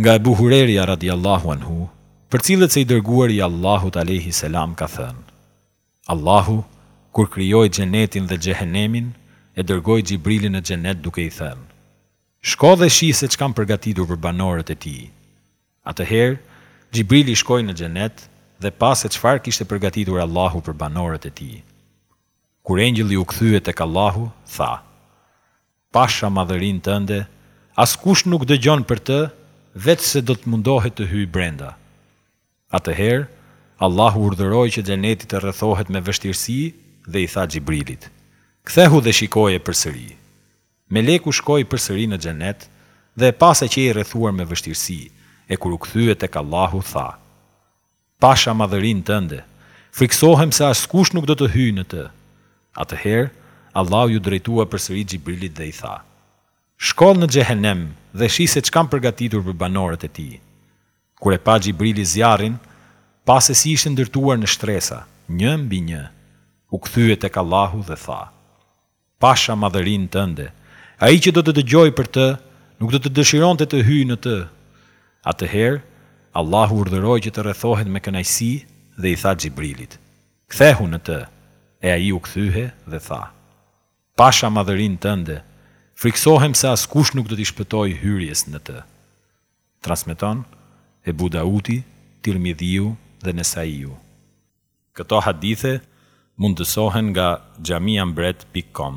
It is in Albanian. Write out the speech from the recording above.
Nga Ebu Hurejra radijallahu anhu përcillet se i Dërguari i Allahut alejhi selam ka thënë, Allahu kur krijoi Xhenetin dhe Xhehenemin e dërgoi Xhibrilin në Xhenet duke i thënë, Shko dhe shih se ç'kam përgatitur për banorët e tij. Atëherë Xhibrili shkoi në Xhenet dhe pa se çfarë kishte përgatitur Allahu për banorët e tij. Kur engjëlli u kthye tek Allahu, tha, Pasha madhërinë tënde, askush nuk dëgjon për të, veçse do të mundohet të hyjë brenda. Atëherë, Allahu urdhëroi që xheneti të rrethohet me vështirësi dhe i tha Xhibrilit, Kthehu dhe shikoje përsëri. Meleku shkoi përsëri në xhenet dhe e pa se qe i rrethuar me vështirësi, e kur u kthye tek Allahu, tha, Pasha madhërinë tënde, frikësohem se askush nuk do të hyjë në të. Atëherë, Allahu iu drejtua përsëri Xhibrilit dhe i tha, Shko në xhehenem dhe shih se ç'kam përgatitur për banorët e tij. Kur e pa Xhibrili zjarrin, pa se si ishte ndërtuar në shtresa, një mbi një, u kthye tek Allahu dhe tha, Pasha madhërinë tënde. Ai që do të dëgjojë për të, nuk do të dëshironte të hyjë në të. Atëherë, Allahu urdhëroi që të rrethohet me kënaqësi dhe i tha Xhibrilit, Kthehu në të, e ai u kthye dhe tha, Pasha madhërinë tënde, frikësohem se askush nuk do t'i shpëtojë hyrjes në të. Transmeton Ebu Daudi, Tirmidhiu dhe Nesaiu. Këto hadithe mundësohen nga xhamiambret pikë com.